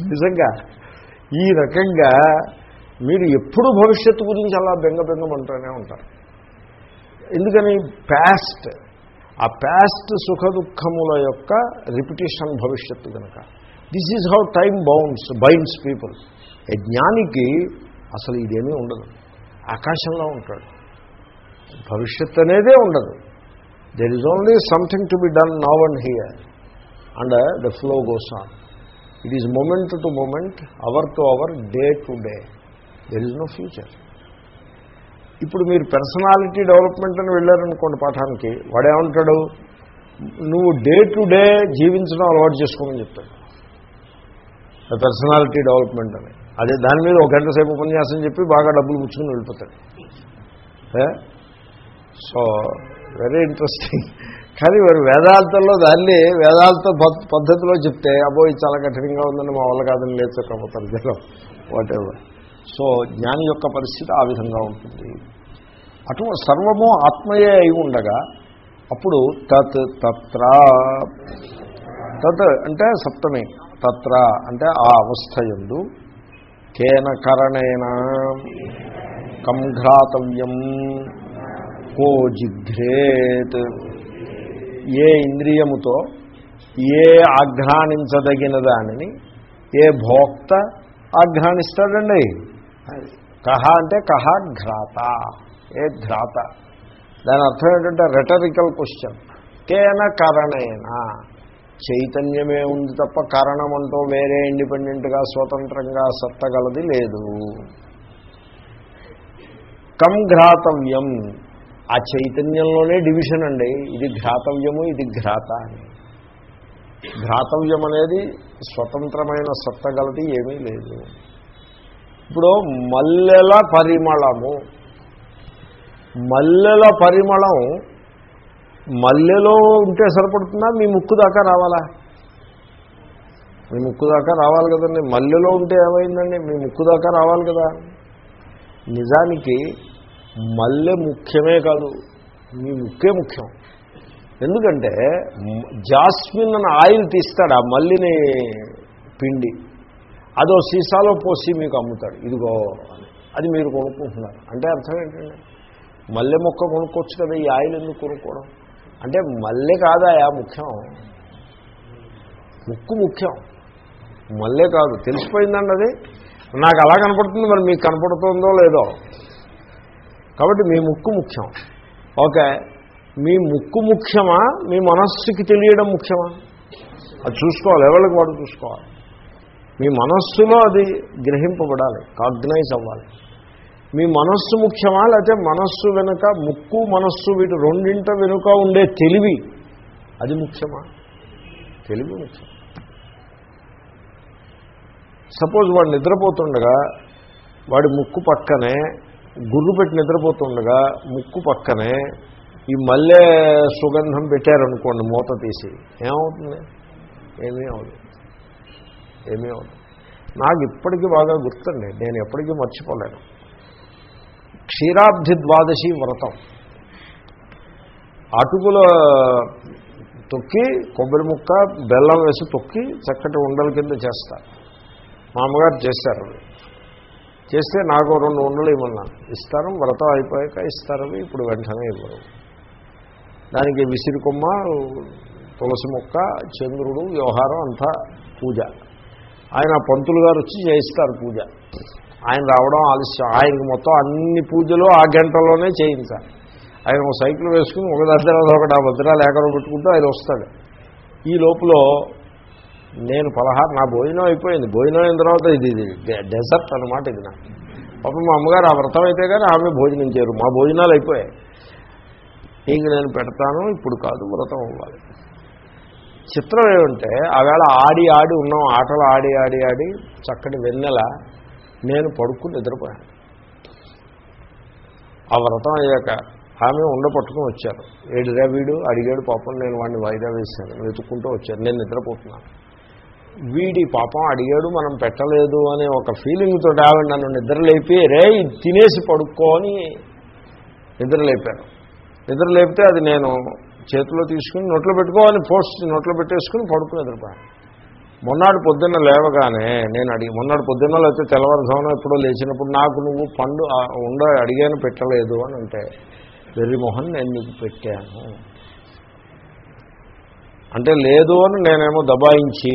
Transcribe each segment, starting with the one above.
నిజంగా ఈ రకంగా మీరు ఎప్పుడు భవిష్యత్తు గురించి అలా బెంగబెంగమంటూనే ఉంటారు. ఎందుకని? ప్యాస్ట్ ఆ ప్యాస్ట్ సుఖ దుఃఖముల యొక్క రిపిటేషన్ భవిష్యత్తు కనుక this is how time bounds binds people ఏ జ్ఞానికి అసలు ఇదేమీ ఉండదు. ఆకాశంలో ఉంటాడు. భవిష్యత్ అనేదే ఉండదు. There is only something to be done now and here and the flow goes on it is moment to moment hour to hour day to day there is no future ఇప్పుడు మీరు పర్సనాలిటీ డెవలప్మెంట్ అని వెళ్ళారనుకోండి పాఠానికి వాడేమంటాడు నువ్వు day to day జీవించడం అలవాటు చేసుకోమని చెప్తాడు. పర్సనాలిటీ డెవలప్మెంట్ అని. అదే దాని మీద ఒక గంట సేపు ఉపన్యాసం చెప్పి బాగా డబ్బులు పుచ్చుకుని వెళ్ళిపోతాడు. సో వెరీ ఇంట్రెస్టింగ్ కానీ మరి వేదాంతంలో దాన్ని వేదాంత పద్ధతిలో చెప్తే అబ్బో ఇది చాలా కఠినంగా ఉందని మా వల్ల కాదని లేచకపోతారు జనం. వాటెవర్ సో జ్ఞాని యొక్క పరిస్థితి ఆ విధంగా ఉంటుంది. అటు సర్వము ఆత్మయే అయి ఉండగా అప్పుడు తత్ తత్ర తత్ అంటే సప్తమి తత్ర అంటే ఆ అవస్థ ఎందు కేన కరణేన కంఘ్రాతవ్యం కో జిఘ్రేత్. ఏ ఇంద్రియముతో ఏ ఆఘ్రానించదగిన దానిని ఏ భోక్త ఆఘ్రానిస్తాడండి కహ అంటే కహ ఘ్రాత ఏ ఘ్రాత. దాని అర్థం ఏంటంటే రెటరికల్ క్వశ్చన్ కేన కారణేన. చైతన్యమే ఉంది తప్ప కారణం అంటూ వేరే ఇండిపెండెంట్గా స్వతంత్రంగా సత్తగలది లేదు. కం ఘ్రాతవ్యం. ఆ చైతన్యంలోనే డివిజన్ అండి. ఇది ఘాతవ్యము ఇది ఘ్రాత అని. ఘాతవ్యం అనేది స్వతంత్రమైన సత్తగలది ఏమీ లేదు. ఇప్పుడు మల్లెల పరిమళము. మల్లెల పరిమళం మల్లెలో ఉంటే సరిపడుతుందా? మీ ముక్కు దాకా రావాలా? మీ ముక్కు దాకా రావాలి కదండి. మల్లెలో ఉంటే ఏమైందండి? మీ ముక్కు దాకా రావాలి కదా. నిజానికి మల్లె ముఖ్యమే కాదు. మీ ముక్కే ముఖ్యం. ఎందుకంటే జాస్మిన్ అని ఆయిల్ తీస్తాడు? ఆ మల్లిని పిండి. అదో సీసాలో పోసి మీకు అమ్ముతాడు. ఇదిగో అని. అది మీరు కొనుక్కుంటున్నారు. అంటే అర్థం ఏంటండి? మల్లె మొక్క కొనుక్కోవచ్చు కదా ఈ ఆయిల్ ఎందుకు కొనుక్కోవడం? అంటే మల్లె కాదాయా ముఖ్యం? ముక్కు ముఖ్యం. మల్లె కాదు. తెలిసిపోయిందండి అది? నాకు అలా కనపడుతుంది మరి మీకు కనపడుతుందో లేదో? కాబట్టి మీ ముక్కు ముఖ్యం. ఓకే మీ ముక్కు ముఖ్యమా? మీ మనస్సుకి తెలియడం ముఖ్యమా? అది చూసుకోవాలి ఎవరికి వాడు చూసుకోవాలి? మీ మనస్సులో అది గ్రహింపబడాలి కాగ్నైజ్ అవ్వాలి. మీ మనస్సు ముఖ్యమా? లేకపోతే మనస్సు వెనుక ముక్కు మనస్సు వీటి రెండింట వెనుక ఉండే తెలివి అది ముఖ్యమా? తెలివి ముఖ్యం. సపోజ్ వాడు నిద్రపోతుండగా వాడి ముక్కు పక్కనే గుర్రు పెట్టి నిద్రపోతుండగా ముక్కు పక్కనే ఈ మల్లె సుగంధం పెట్టారనుకోండి మూత తీసి. ఏమవుతుంది? ఏమీ అవుతుంది ఏమీ అవుతుంది నాకు ఇప్పటికీ బాగా గుర్తండి. నేను ఎప్పటికీ మర్చిపోలేను. క్షీరాబ్ధి ద్వాదశి వ్రతం. అటుకుల తొక్కి కొబ్బరి ముక్క బెల్లం వేసి తొక్కి చక్కటి ఉండల కింద చేస్తారు మా అమ్మగారు చేశారు చేస్తే నాకు రెండు ఉండలు ఇవ్వన్నాను ఇస్తారు వ్రతం అయిపోయాక ఇస్తారు ఇప్పుడు వెంటనే ఇవ్వరు. దానికి విసిరి కొమ్మ తులసి మొక్క చంద్రుడు వ్యవహారం అంతా పూజ. ఆయన పంతులు గారు వచ్చి చేయిస్తారు పూజ. ఆయన రావడం ఆలస్యం. ఆయనకి మొత్తం అన్ని పూజలు ఆ గంటలోనే చేయించాలి. ఆయన ఒక సైకిల్ వేసుకుని ఒక దగ్గర ఒకటి ఆ భద్రాలు ఏకరం పెట్టుకుంటూ ఆయన వస్తాడు. ఈ లోపల నేను పలహారం నా భోజనం అయిపోయింది. భోజనం అయిన తర్వాత ఇది ఇది డెజర్ట్ అనమాట ఇది నాకు. పాపం మా అమ్మగారు ఆ వ్రతం అయితే కానీ ఆమె భోజనం చేయరు. మా భోజనాలు అయిపోయాయి. ఇంక నేను పెడతాను ఇప్పుడు కాదు వ్రతం అవ్వాలి. చిత్రం ఏమంటే ఆవేళ ఆడి ఆడి ఉన్నాం ఆటలు ఆడి ఆడి ఆడి చక్కటి వెన్నెల నేను పడుకుని నిద్రపోయాను. ఆ వ్రతం అయ్యాక ఆమె ఉండ పట్టుకుని వచ్చారు. ఏడురా వీడు? అడిగాడు పాపం నేను వాడిని వాయిదా వేశాను. వెతుక్కుంటూ వచ్చాను నేను నిద్రపోతున్నాను. వీడి పాపం అడిగాడు మనం పెట్టలేదు అనే ఒక ఫీలింగ్ తోటి ఆవిడ నన్ను నిద్రలేపి రే ఇది తినేసి పడుకో అని నిద్రలేపాను. నిద్రలేపితే అది నేను చేతిలో తీసుకుని నోట్లో పెట్టుకోవాలని పోస్ట్ నోట్లో పెట్టేసుకుని పడుకుని నిద్రపోయాను. మొన్నాడు పొద్దున్న లేవగానే నేను అడిగి మొన్నాడు పొద్దున్న లేకపోతే తెల్లవారుజామున ఎప్పుడో లేచినప్పుడు నాకు నువ్వు పండు ఉండ అడిగాను పెట్టలేదు అని అంటే వెర్రిమోహన్ నేను నీకు పెట్టాను. అంటే లేదు అని నేనేమో దబాయించి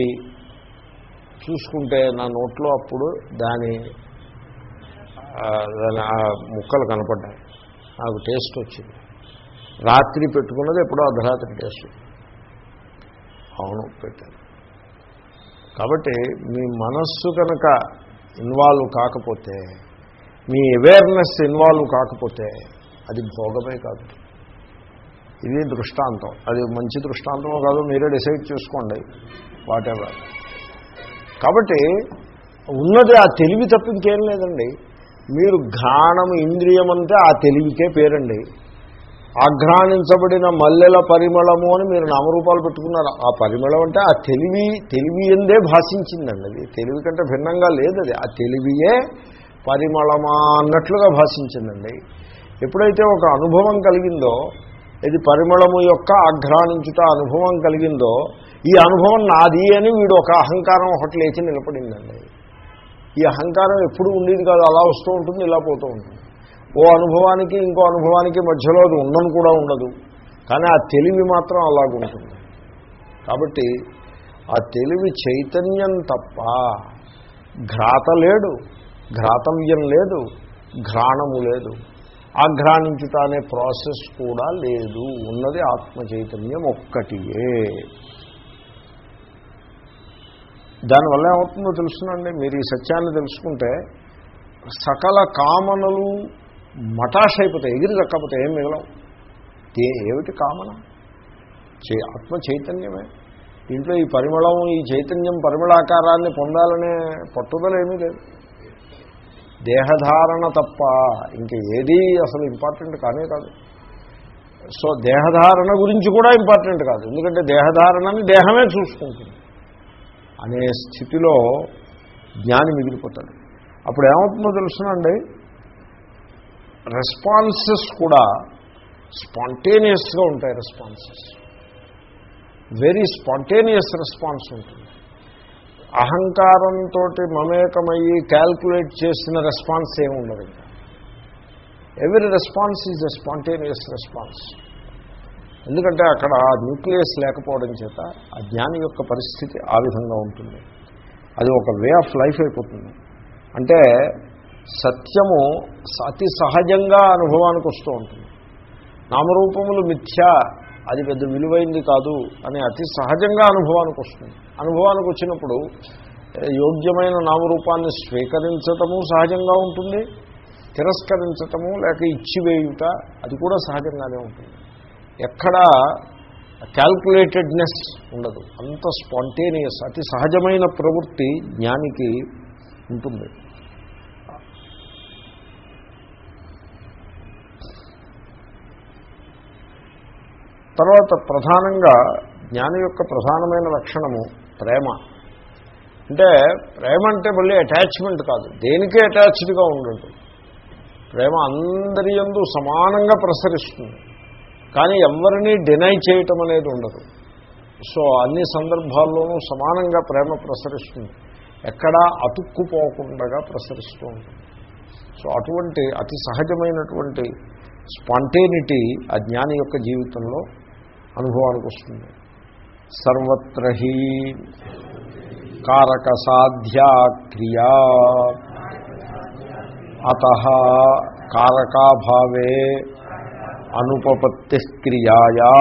చూసుకుంటే నా నోట్లో అప్పుడు దాని ఆ, దాని ఆ ముక్కలు కనపడ్డాయి. నాకు టేస్ట్ వచ్చింది. రాత్రి పెట్టుకున్నది ఎప్పుడో అర్ధరాత్రి టేస్ట్. అవును పెట్టాను. కాబట్టి మీ మనస్సు కనుక ఇన్వాల్వ్ కాకపోతే మీ అవేర్నెస్ ఇన్వాల్వ్ కాకపోతే అది భోగమే కాదు. ఇది దృష్టాంతం. అది మంచి దృష్టాంతమో కాదు మీరే డిసైడ్ చేసుకోండి. వాటెవర్. కాబట్టి ఉన్నది ఆ తెలివి తప్ప ఇంకేం లేదండి. మీరు ఘానం ఇంద్రియం అంటే ఆ తెలివికే పేరండి. ఆఘ్రాణించబడిన మల్లెల పరిమళము అని మీరు నామరూపాలు పెట్టుకున్నారు. ఆ పరిమళం అంటే ఆ తెలివి తెలివి ఎందే భాషించిందండి అది. తెలివి కంటే భిన్నంగా లేదు అది ఆ తెలివియే పరిమళమా అన్నట్లుగా భాషించిందండి. ఎప్పుడైతే ఒక అనుభవం కలిగిందో ఇది పరిమళము యొక్క ఆఘ్రాణించుట అనుభవం కలిగిందో ఈ అనుభవం నాది అని వీడు ఒక అహంకారం ఒకటి లేచి నిలబడిందండి. ఈ అహంకారం ఎప్పుడు ఉండేది కాదు అలా వస్తూ ఉంటుంది ఇలా పోతూ ఉంటుంది. ఓ అనుభవానికి ఇంకో అనుభవానికి మధ్యలో అది ఉండను కూడా ఉండదు. కానీ ఆ తెలివి మాత్రం అలాగుంటుంది కాబట్టి ఆ తెలివి చైతన్యం తప్ప ఘ్రాత లేడు ఘ్రాతవ్యం లేదు ఘ్రాణము లేదు. ఆఘ్రాణించుట అనే ప్రాసెస్ కూడా లేదు. ఉన్నది ఆత్మ చైతన్యం ఒక్కటియే. దానివల్ల ఏమవుతుందో తెలుసునండి. మీరు ఈ సత్యాన్ని తెలుసుకుంటే సకల కామనలు మటాష్ అయిపోతాయి ఎగిరి దక్కపోతే ఏం మిగలవు. ఏ- ఏమిటి కామన? చే ఆత్మ చైతన్యమే. దీంట్లో ఈ పరిమళం ఈ చైతన్యం పరిమళాకారాన్ని పొందాలనే పట్టుదల ఏమీ లేదు. దేహధారణ తప్ప ఇంక ఏది అసలు ఇంపార్టెంట్ కానే కాదు. సో దేహధారణ గురించి కూడా ఇంపార్టెంట్ కాదు. ఎందుకంటే దేహధారణని దేహమే చూసుకుంటుంది. అనే స్థితిలో జ్ఞాని మిగిలిపోతాడు. అప్పుడు ఏమవుతుందో తెలుసునండి? రెస్పాన్సెస్ కూడా స్పాంటేనియస్గా ఉంటాయి రెస్పాన్సెస్. వెరీ స్పాంటేనియస్ రెస్పాన్స్ ఉంటుంది. అహంకారంతో మమేకమయ్యి క్యాల్కులేట్ చేసిన రెస్పాన్స్ ఏమి ఉండదు ఎవరి response is a spontaneous response. ఎందుకంటే అక్కడ ఆ న్యూక్లియస్ లేకపోవడం చేత ఆ జ్ఞాని యొక్క పరిస్థితి ఆ విధంగా ఉంటుంది. అది ఒక వే ఆఫ్ లైఫ్ అయిపోతుంది. అంటే సత్యము అతి సహజంగా అనుభవానికి వస్తూ ఉంటుంది. నామరూపములు మిథ్య అది పెద్ద విలువైంది కాదు అని అతి సహజంగా అనుభవానికి వస్తుంది. అనుభవానికి వచ్చినప్పుడు యోగ్యమైన నామరూపాన్ని స్వీకరించటము సహజంగా ఉంటుంది తిరస్కరించటము లేక ఇచ్చివేయుట అది కూడా సహజంగానే ఉంటుంది. ఎక్కడ క్యాల్కులేటెడ్నెస్ ఉండదు. అంత స్పాంటేనియస్ అతి సహజమైన ప్రవృత్తి జ్ఞానికి ఉంటుంది. తర్వాత ప్రధానంగా జ్ఞాని యొక్క ప్రధానమైన లక్షణము ప్రేమ. అంటే ప్రేమ అంటే మళ్ళీ అటాచ్మెంట్ కాదు. దేనికే అటాచ్డ్గా ఉండదు ప్రేమ అందరి యందు సమానంగా ప్రసరిస్తుంది. కానీ ఎవరిని డినై చేయటం అనేది ఉండదు. సో అన్ని సందర్భాల్లోనూ సమానంగా ప్రేమ ప్రసరిస్తుంది. ఎక్కడా అతుక్కుపోకుండా ప్రసరిస్తూ ఉంటుంది. సో అటువంటి అతి సహజమైనటువంటి స్పాంటేనిటీ ఆ జ్ఞాని యొక్క జీవితంలో అనుభవానికి వస్తుంది. సర్వత్రహీ కారక సాధ్యా క్రియా అత కారకాభావే అనుపపత్తి క్రియాయా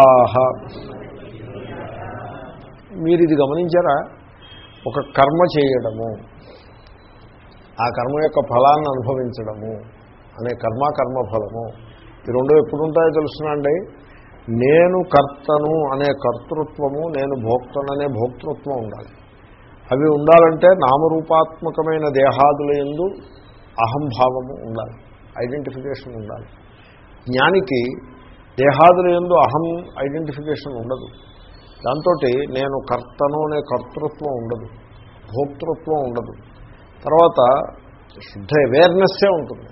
మీరు ఇది గమనించారా? ఒక కర్మ చేయడము ఆ కర్మ యొక్క ఫలాన్ని అనుభవించడము అనే కర్మ కర్మ ఫలము. ఈ రెండు ఎప్పుడు ఉంటాయో తెలుసునండి నేను కర్తను అనే కర్తృత్వము నేను భోక్తను అనే భోక్తృత్వం ఉండాలి. అవి ఉండాలంటే నామరూపాత్మకమైన దేహాదుల ఎందు అహంభావము ఉండాలి. ఐడెంటిఫికేషన్ ఉండాలి. జ్ఞానికి దేహాదుల ఎందు అహం ఐడెంటిఫికేషన్ ఉండదు. దాంతో నేను కర్తను అనే కర్తృత్వం ఉండదు. భోక్తృత్వం ఉండదు. తర్వాత శుద్ధ అవేర్నెస్సే ఉంటుంది.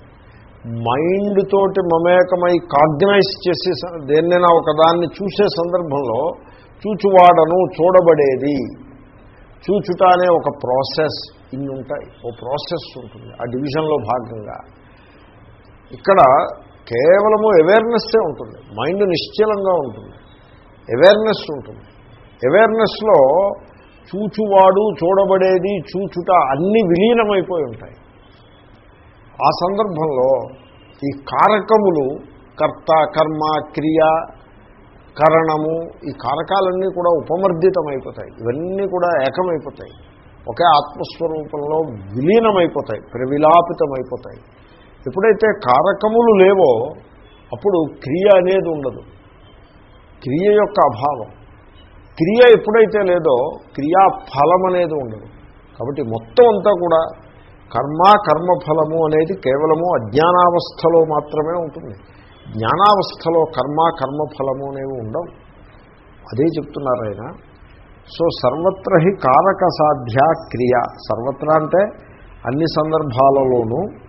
మైండ్ తోటి మమేకమై కాగ్నైజ్ చేసే దేన్నైనా ఒకదాన్ని చూసే సందర్భంలో చూచువాడను చూడబడేది. చూచుట అనే ఒక ప్రాసెస్ ఇన్ని ఉంటాయి ఓ ప్రాసెస్ ఉంటుంది. ఆ డివిజన్లో భాగంగా. ఇక్కడ కేవలము అవేర్నెస్సే ఉంటుంది. మైండ్ నిశ్చలంగా ఉంటుంది. అవేర్నెస్ ఉంటుంది. అవేర్నెస్లో చూచువాడు చూడబడేది చూచుట అన్నీ విలీనమైపోయి ఉంటాయి. ఆ సందర్భంలో ఈ కారకములు కర్త కర్మ క్రియ కరణము ఈ కారకాలన్నీ కూడా ఉపమర్దితమైపోతాయి. ఇవన్నీ కూడా ఏకమైపోతాయి. ఒకే ఆత్మస్వరూపంలో విలీనమైపోతాయి ప్రవిలాపితమైపోతాయి. ఎప్పుడైతే కారకములు లేవో అప్పుడు క్రియ అనేది ఉండదు. క్రియ యొక్క అభావం. క్రియ ఎప్పుడైతే లేదో క్రియాఫలం అనేది ఉండదు. కాబట్టి మొత్తం అంతా కూడా కర్మ కర్మఫలము అనేది కేవలము అజ్ఞానావస్థలో మాత్రమే ఉంటుంది. జ్ఞానావస్థలో కర్మ కర్మఫలము అనేవి ఉండవు. అదే చెప్తున్నారు ఆయన. సో సర్వత్ర హి కారక సాధ్య క్రియ. సర్వత్ర అంటే అన్ని సందర్భాలలోనూ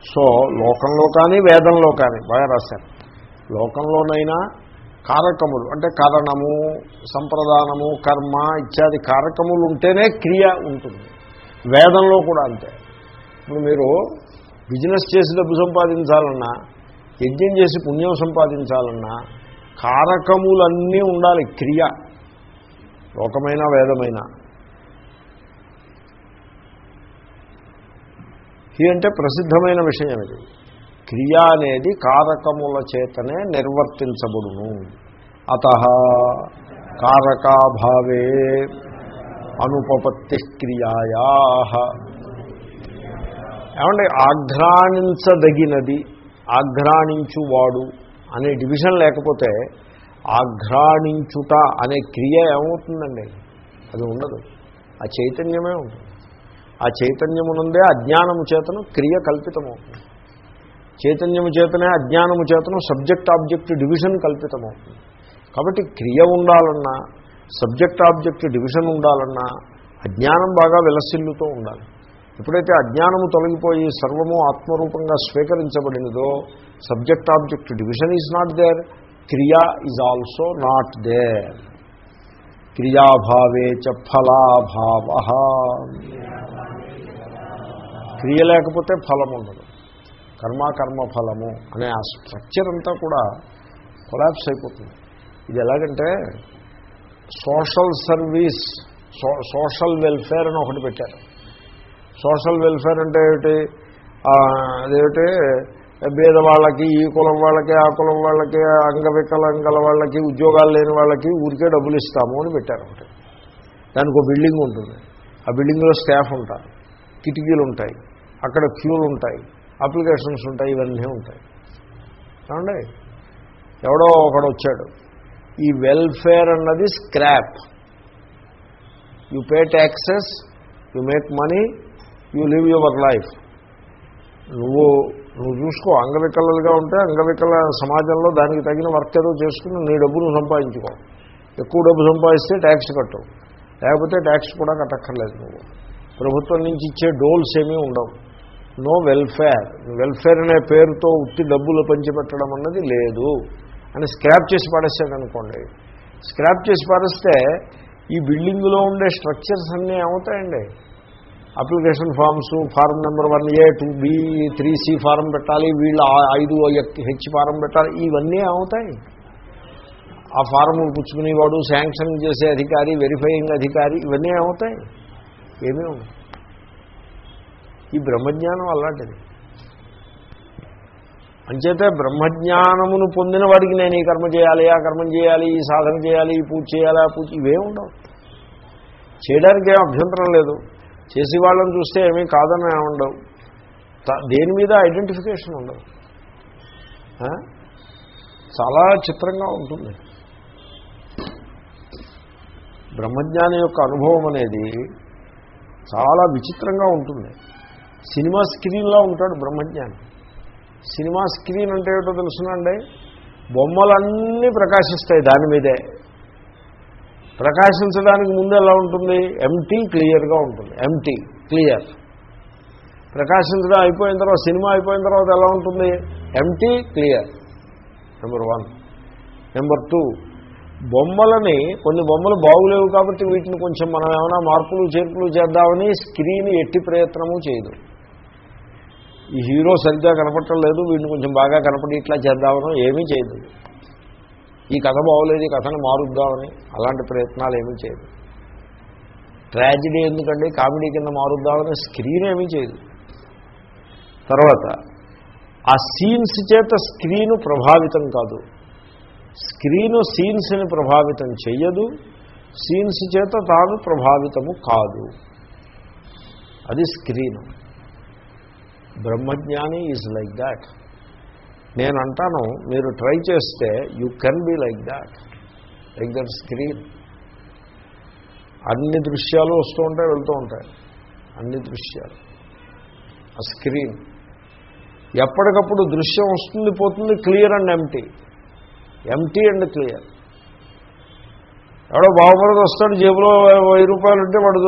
సో లోకంలో కానీ వేదంలో కానీ బాగా రాశారు. లోకంలోనైనా కారకములు అంటే కారణము సంప్రదానము కర్మ ఇత్యాది కారకములు ఉంటేనే క్రియ ఉంటుంది. వేదంలో కూడా అంతే. ఇప్పుడు మీరు బిజినెస్ చేసి డబ్బు సంపాదించాలన్నా యజ్ఞం చేసి పుణ్యం సంపాదించాలన్నా కారకములన్నీ ఉండాలి క్రియ. లోకమైన వేదమైన. ఈ అంటే ప్రసిద్ధమైన విషయం ఇది. క్రియ అనేది కారకముల చేతనే నిర్వర్తించబడును. అత కారకాభావే అనుపపత్తి క్రియాయా ఏమంటే ఆఘ్రాణించదగినది ఆఘ్రాణించువాడు అనే డివిజన్ లేకపోతే ఆఘ్రాణించుట అనే క్రియ ఏమవుతుందండి? అది ఉండదు. ఆ చైతన్యమే ఉంటుంది. ఆ చైతన్యమునందే అజ్ఞానము చేతను క్రియ కల్పితమవుతుంది. చైతన్యము చేతనే అజ్ఞానము చేతను సబ్జెక్ట్ ఆబ్జెక్ట్ డివిజన్ కల్పితమవుతుంది. కాబట్టి క్రియ ఉండాలన్నా సబ్జెక్ట్ ఆబ్జెక్ట్ డివిజన్ ఉండాలన్నా అజ్ఞానం బాగా విలసిల్లుతూ ఉండాలి. ఎప్పుడైతే అజ్ఞానము తొలగిపోయి సర్వము ఆత్మరూపంగా స్వీకరించబడినదో subject object division is not there క్రియా ఈజ్ ఆల్సో నాట్ దేర్. క్రియాభావే చ ఫలాభావ. క్రియ లేకపోతే ఫలం ఉండదు. కర్మ కర్మ ఫలము అనే ఆ స్ట్రక్చర్ అంతా కూడా కొలాప్స్ అయిపోతుంది. ఇది ఎలాగంటే సోషల్ సర్వీస్ సోషల్ వెల్ఫేర్ అని ఒకటి పెట్టారు. సోషల్ వెల్ఫేర్ అంటే ఏమిటి? అదేమిటి? పేద వాళ్ళకి ఈ కులం వాళ్ళకి ఆ కులం వాళ్ళకి అంగవికలంగల వాళ్ళకి ఉద్యోగాలు లేని వాళ్ళకి ఊరికే డబ్బులు ఇస్తాము అని పెట్టారు దానికి ఒక బిల్డింగ్ ఉంటుంది. ఆ బిల్డింగ్లో స్టాఫ్ ఉంటారు. కిటికీలు ఉంటాయి. అక్కడ క్యూలు ఉంటాయి. అప్లికేషన్స్ ఉంటాయి. ఇవన్నీ ఉంటాయి. ఏమండి? ఎవడో ఒకడు వచ్చాడు. ఈ వెల్ఫేర్ అన్నది scrap. You pay taxes you make money you live your life. నువ్వు నువ్వు చూసుకో అంగవికలలుగా ఉంటే అంగవికల సమాజంలో దానికి తగిన వర్క్ ఏదో చేసుకుని నీ డబ్బును సంపాదించుకో. ఎక్కువ డబ్బు సంపాదిస్తే ట్యాక్స్ కట్టు లేకపోతే ట్యాక్స్ కూడా కట్టక్కర్లేదు నువ్వు. ప్రభుత్వం నుంచి ఇచ్చే డోల్స్ ఏమీ ఉండవు. నో వెల్ఫేర్ వెల్ఫేర్ అనే పేరుతో ఉత్తి డబ్బులు పంచిపెట్టడం అన్నది లేదు. అని స్క్రాప్ చేసి పడేసాడు అనుకోండి స్క్రాప్ చేసి పడేస్తే ఈ బిల్డింగ్లో ఉండే స్ట్రక్చర్స్ అన్నీ ఏమవుతాయండి? Application forms form number one A two B three C form పెట్టాలి వీళ్ళు ఐదు హెచ్ ఫారం పెట్టాలి ఇవన్నీ అవుతాయి ఆ ఫారం పుచ్చుకునేవాడు శాంక్షన్ చేసే అధికారి వెరిఫైయింగ్ అధికారి ఇవన్నీ అవుతాయి ఏమీ ఈ బ్రహ్మజ్ఞానం అలాంటిది. అంచేతే బ్రహ్మజ్ఞానమును పొందిన వాడికి నేను ఈ కర్మ చేయాలి ఆ కర్మం చేయాలి ఈ సాధన చేయాలి ఈ పూజ చేయాలి ఆ పూజ ఇవే ఉండవు. చేయడానికి ఏం అభ్యంతరం లేదు. చేసి వాళ్ళని చూస్తే ఏమీ కాదని ఉండవు దేని మీద ఐడెంటిఫికేషన్ ఉండదు. చాలా చిత్రంగా ఉంటుంది. బ్రహ్మజ్ఞాని యొక్క అనుభవం అనేది చాలా విచిత్రంగా ఉంటుంది. సినిమా స్క్రీన్లో ఉంటాడు బ్రహ్మజ్ఞాని. సినిమా స్క్రీన్ అంటే ఏమిటో తెలుసునండి? బొమ్మలన్నీ ప్రకాశిస్తాయి దాని మీదే. ప్రకాశించడానికి ముందు ఎలా ఉంటుంది? ఎంటీ క్లియర్గా ఉంటుంది. ఎంటీ క్లియర్ ప్రకాశించడం అయిపోయిన తర్వాత సినిమా అయిపోయిన తర్వాత ఎలా ఉంటుంది? Empty clear number one number two బొమ్మలని కొన్ని బొమ్మలు బాగులేవు కాబట్టి వీటిని కొంచెం మనం ఏమైనా మార్పులు చేర్పులు చేద్దామని స్క్రీన్ ఎట్టి ప్రయత్నము చేయదు. ఈ హీరో సరిగ్గా కనపడటం లేదు వీడిని కొంచెం బాగా కనపడి ఇట్లా చేద్దామనో ఏమీ చేయదు. ఈ కథ బాగోలేదు ఈ కథను మారుద్దామని అలాంటి ప్రయత్నాలు ఏమీ చేయదు. ట్రాజిడీ ఎందుకండి? కామెడీ కింద మారుద్దామని స్క్రీన్ ఏమీ చేయదు. తర్వాత ఆ సీన్స్ చేత స్క్రీను ప్రభావితం కాదు. స్క్రీను సీన్స్ని ప్రభావితం చెయ్యదు సీన్స్ చేత తాను ప్రభావితము కాదు. అది స్క్రీను. బ్రహ్మజ్ఞాని ఈజ్ లైక్ దాట్. నేను అంటాను మీరు ట్రై చేస్తే you can be like that. Like that screen. అన్ని దృశ్యాలు వస్తూ ఉంటాయి వెళ్తూ ఉంటాయి. అన్ని దృశ్యాలు. ఆ స్క్రీన్. ఎప్పటికప్పుడు దృశ్యం వస్తుంది పోతుంది clear and empty empty and clear. ఎవడో బాగుపడదు వస్తాడు జేబులో వెయ్యి రూపాయలు ఉంటే వాడు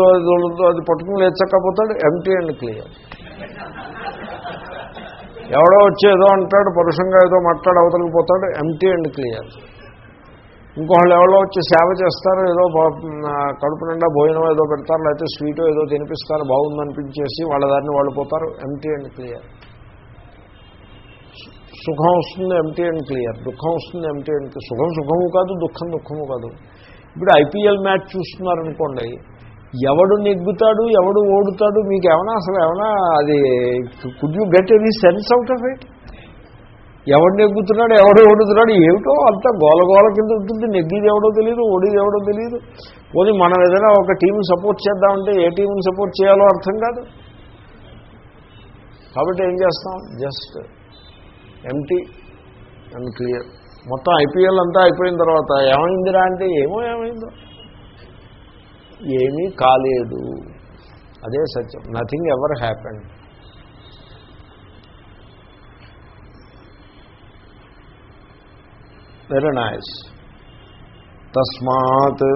అది పట్టుకుని లేచక్కపోతాడు ఎంటీ అండ్ క్లియర్. ఎవడో వచ్చి ఏదో అంటాడు పరుషంగా ఏదో మాట్లాడు అవతలకి పోతాడు ఎంటీ అండ్ క్లియర్ ఇంకోళ్ళు ఎవరో వచ్చి సేవ చేస్తారు ఏదో కడుపు నిండా భోజనం ఏదో పెడతారు లేకపోతే స్వీట్ ఏదో తినిపిస్తారు బాగుందనిపించేసి వాళ్ళ దారిని వాళ్ళు పోతారు ఎంటీ అండ్ క్లియర్ సుఖం వస్తుంది ఎంటీ అండ్ క్లియర్ దుఃఖం వస్తుంది ఎంటీ అండ్ సుఖం సుఖము కాదు దుఃఖం దుఃఖము కాదు. ఇప్పుడు ఐపీఎల్ మ్యాచ్ చూస్తున్నారనుకోండి ఎవడు నెగ్గుతాడు ఎవడు ఓడుతాడు మీకు ఏమైనా అసలు ఏమైనా అది could you get any sense out of it ఎవడు నెగ్గుతున్నాడు ఎవడు ఓడుతున్నాడు ఏమిటో అంతా గోలగోల కింద ఉంటుంది. నెగ్గిది ఎవడో తెలియదు ఓడిది ఎవడో తెలియదు పోనీ మనం ఏదైనా ఒక టీంని సపోర్ట్ చేద్దామంటే ఏ టీంని సపోర్ట్ చేయాలో అర్థం కాదు. కాబట్టి ఏం చేస్తాం? జస్ట్ ఎంటీ అండ్ క్లియర్ మొత్తం ఐపీఎల్ అంతా అయిపోయిన తర్వాత ఏమైందిరా అంటే ఏమో ఏమైందో. ఏమీ కాలేదు. అదే సత్యం. Nothing ever happened very nice తస్మాత్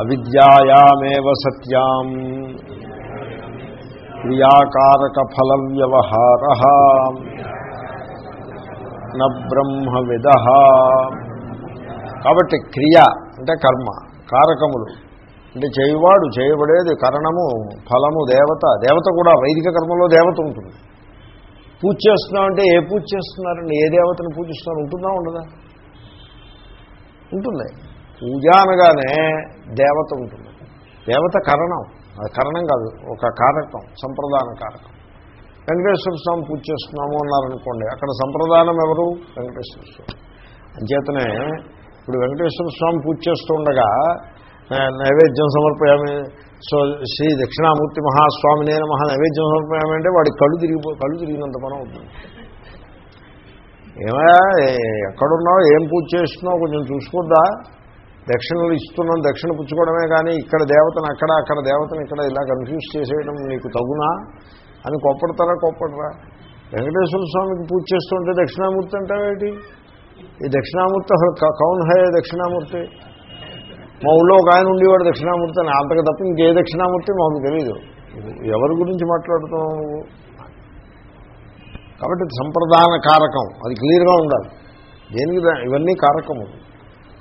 అవిద్యాయామేవ సత్యాం క్రియాకారక ఫల వ్యవహార బ్రహ్మ విద కాబట్టి క్రియ అంటే కర్మ కారకములు. అంటే చేయవాడు చేయబడేది కరణము ఫలము దేవత. దేవత కూడా వైదిక కర్మలో దేవత ఉంటుంది. పూజ చేస్తున్నామంటే ఏ పూజ చేస్తున్నారండి? ఏ దేవతను పూజిస్తున్నారు? ఉంటుందా ఉండదా? ఉంటుంది. పూజ అనగానే దేవత ఉంటుంది. దేవత కరణం. అది కరణం కాదు ఒక కారకం సంప్రదాన కారకం. వెంకటేశ్వర స్వామి పూజ చేస్తున్నాము అన్నారనుకోండి అక్కడ సంప్రదానం ఎవరు? వెంకటేశ్వర స్వామి. అంచేతనే ఇప్పుడు వెంకటేశ్వర స్వామి పూజ చేస్తుండగా నైవేద్యం సమర్పయామి. సో శ్రీ దక్షిణామూర్తి మహాస్వామినే మహా నైవేద్యం సమర్పయామి అంటే వాడి కళ్ళు తిరిగిపో కళ్ళు తిరిగినంత పని అవుతుంది. ఏమయ్యా ఎక్కడున్నావు ఏం పూజ చేస్తున్నావు కొంచెం చూసుకుందా దక్షిణలు ఇస్తున్నాం దక్షిణ పుచ్చుకోవడమే కానీ ఇక్కడ దేవతను అక్కడ అక్కడ దేవతను ఇక్కడ ఇలా కన్ఫ్యూజ్ చేసేయడం నీకు తగునా? అని కొప్పడతారా కొప్పడరా? వెంకటేశ్వర స్వామికి పూజ చేస్తుంటే దక్షిణామూర్తి అంటావేటి? ఈ దక్షిణామూర్తి అసలు కౌన్ హే దక్షిణామూర్తి. మా ఊళ్ళో ఒక ఆయన ఉండేవాడు దక్షిణామూర్తి అని అంతకు తప్ప ఇంకే దక్షిణామూర్తి మాకు తెలియదు ఎవరి గురించి మాట్లాడుతున్నావు నువ్వు కాబట్టి సంప్రదాన కారకం అది క్లియర్గా ఉండాలి. దేనికి ఇవన్నీ కారకము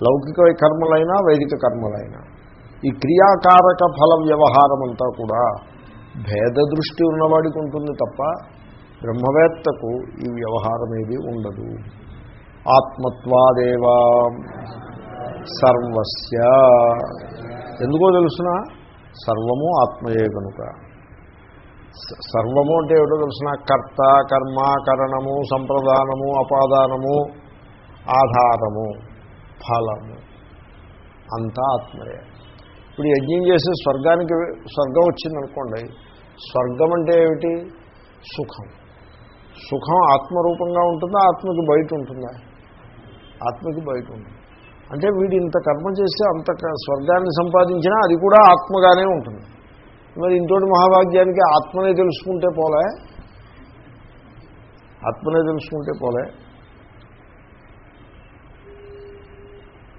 లౌకిక కర్మలైనా వైదిక కర్మలైనా. ఈ క్రియాకారక ఫల వ్యవహారం అంతా కూడా భేద దృష్టి ఉన్నవాడికి ఉంటుంది తప్ప బ్రహ్మవేత్తకు ఈ వ్యవహారం ఏది ఉండదు. ఆత్మత్వాదేవా సర్వస్య. ఎందుకో తెలుసిన? సర్వము ఆత్మయే కనుక. సర్వము అంటే ఏమిటో తెలుసిన? కర్త కర్మ కరణము సంప్రదానము అపాదానము ఆధారము ఫలము. అంతా ఆత్మయే. ఇప్పుడు యజ్ఞం చేసి స్వర్గానికి స్వర్గం వచ్చిందనుకోండి స్వర్గం అంటే ఏమిటి? సుఖం. సుఖం ఆత్మరూపంగా ఉంటుందా? ఆత్మకి బయట ఉంటుందా? ఆత్మకి బయట ఉంటుంది. అంటే వీడు ఇంత కర్మ చేస్తే అంత స్వర్గాన్ని సంపాదించినా అది కూడా ఆత్మగానే ఉంటుంది. మరి ఇంతోటి మహాభాగ్యానికి ఆత్మనే తెలుసుకుంటే పోలే? ఆత్మనే తెలుసుకుంటే పోలే?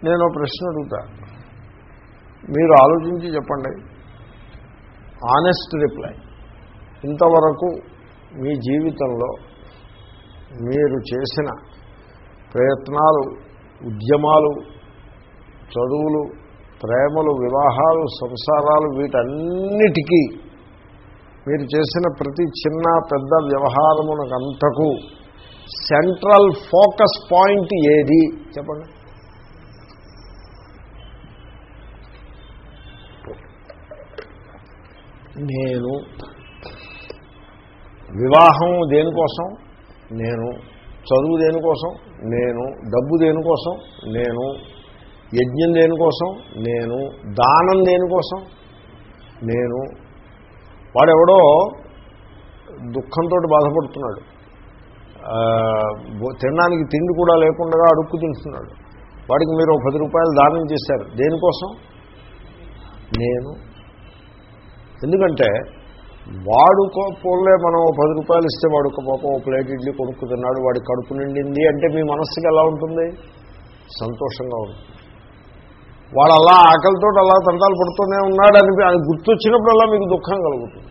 నేను ప్రశ్న అడుగుతా. మీరు ఆలోచించి చెప్పండి. ఆనెస్ట్ రిప్లై ఇంతవరకు మీ జీవితంలో మీరు చేసిన ప్రయత్నాలు ఉద్యమాలు చదువులు ప్రేమలు వివాహాలు సంసారాలు వీటన్నిటికీ మీరు చేసిన ప్రతి చిన్న పెద్ద వ్యవహారమునకంతకు సెంట్రల్ ఫోకస్ పాయింట్ ఏది? చెప్పండి. నేను వివాహం దేనికోసం? నేను చదువు దేనికోసం? నేను డబ్బు దేనికోసం? నేను యజ్ఞం దేనికోసం నేను దానం దేనికోసం నేను వాడెవడో దుఃఖంతో బాధపడుతున్నాడు. తినడానికి తిండి కూడా లేకుండా అడుక్కు తింటున్నాడు. వాడికి మీరు పది రూపాయలు దానం చేశారు. దేనికోసం నేను. ఎందుకంటే వాడు మనం పది రూపాయలు ఇస్తే వాడు పాపం ఓ ప్లేట్ ఇడ్లీ కొనుక్కుతున్నాడు వాడి కడుపు నిండింది అంటే మీ మనస్సుకి ఎలా ఉంటుంది? సంతోషంగా ఉంటుంది. వాడు అలా ఆకలితో అలా తంటాలు పడుతూనే ఉన్నాడు అని అది గుర్తొచ్చినప్పుడల్లా మీకు దుఃఖం కలుగుతుంది.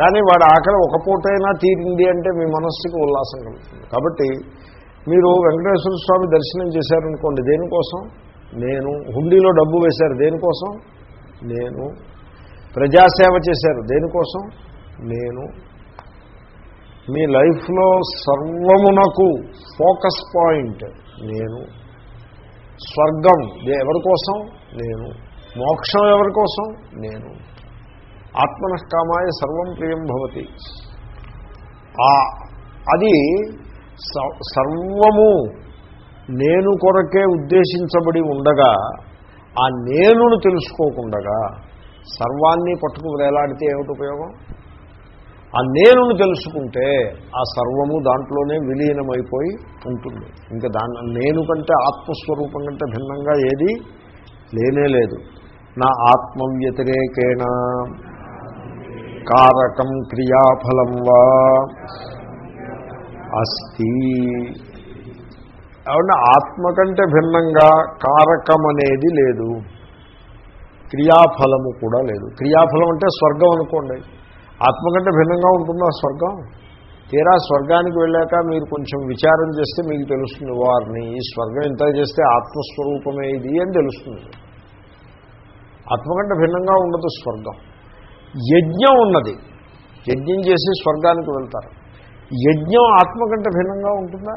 కానీ వాడి ఆకలి ఒక పూటైనా తీరింది అంటే మీ మనస్సుకి ఉల్లాసం కలుగుతుంది. కాబట్టి మీరు వెంకటేశ్వర స్వామి దర్శనం చేశారనుకోండి దేనికోసం? నేను. హుండీలో డబ్బు వేశారు దేనికోసం? నేను. ప్రజాసేవ చేశారు దేనికోసం? నేను. మీ లైఫ్లో సర్వమునకు ఫోకస్ పాయింట్ నేను. స్వర్గం ఎవరి కోసం? నేను. మోక్షం ఎవరి కోసం? నేను. ఆత్మనఃకామాయ సర్వం ప్రియం భవతి. ఆ అది సర్వము నేను కొరకే ఉద్దేశించబడి ఉండగా ఆ నేనును తెలుసుకోకుండగా సర్వాన్ని పట్టుకు వేలాడితే ఏమిటి ఉపయోగం? ఆ నేనును తెలుసుకుంటే ఆ సర్వము దాంట్లోనే విలీనమైపోయి ఉంటుంది. ఇంకా దాని నేను కంటే ఆత్మస్వరూపం కంటే భిన్నంగా ఏది లేనే లేదు. నా ఆత్మ వ్యతిరేకేణ కారకం క్రియాఫలం వా అస్తి. కాబట్టి ఆత్మ కంటే భిన్నంగా కారకం అనేది లేదు. క్రియాఫలము కూడా లేదు. క్రియాఫలం అంటే స్వర్గం అనుకోండి. ఆత్మ కంటే భిన్నంగా ఉంటుందా స్వర్గం? తీరా స్వర్గానికి వెళ్ళాక మీరు కొంచెం విచారం చేస్తే మీకు తెలుస్తుంది వారిని ఈ స్వర్గం ఇంత చేస్తే ఆత్మస్వరూపమే ఇది అని తెలుస్తుంది. ఆత్మ కంటే భిన్నంగా ఉండదు స్వర్గం. యజ్ఞం ఉన్నది. యజ్ఞం చేసి స్వర్గానికి వెళ్తారు. యజ్ఞం ఆత్మ కంటే భిన్నంగా ఉంటుందా?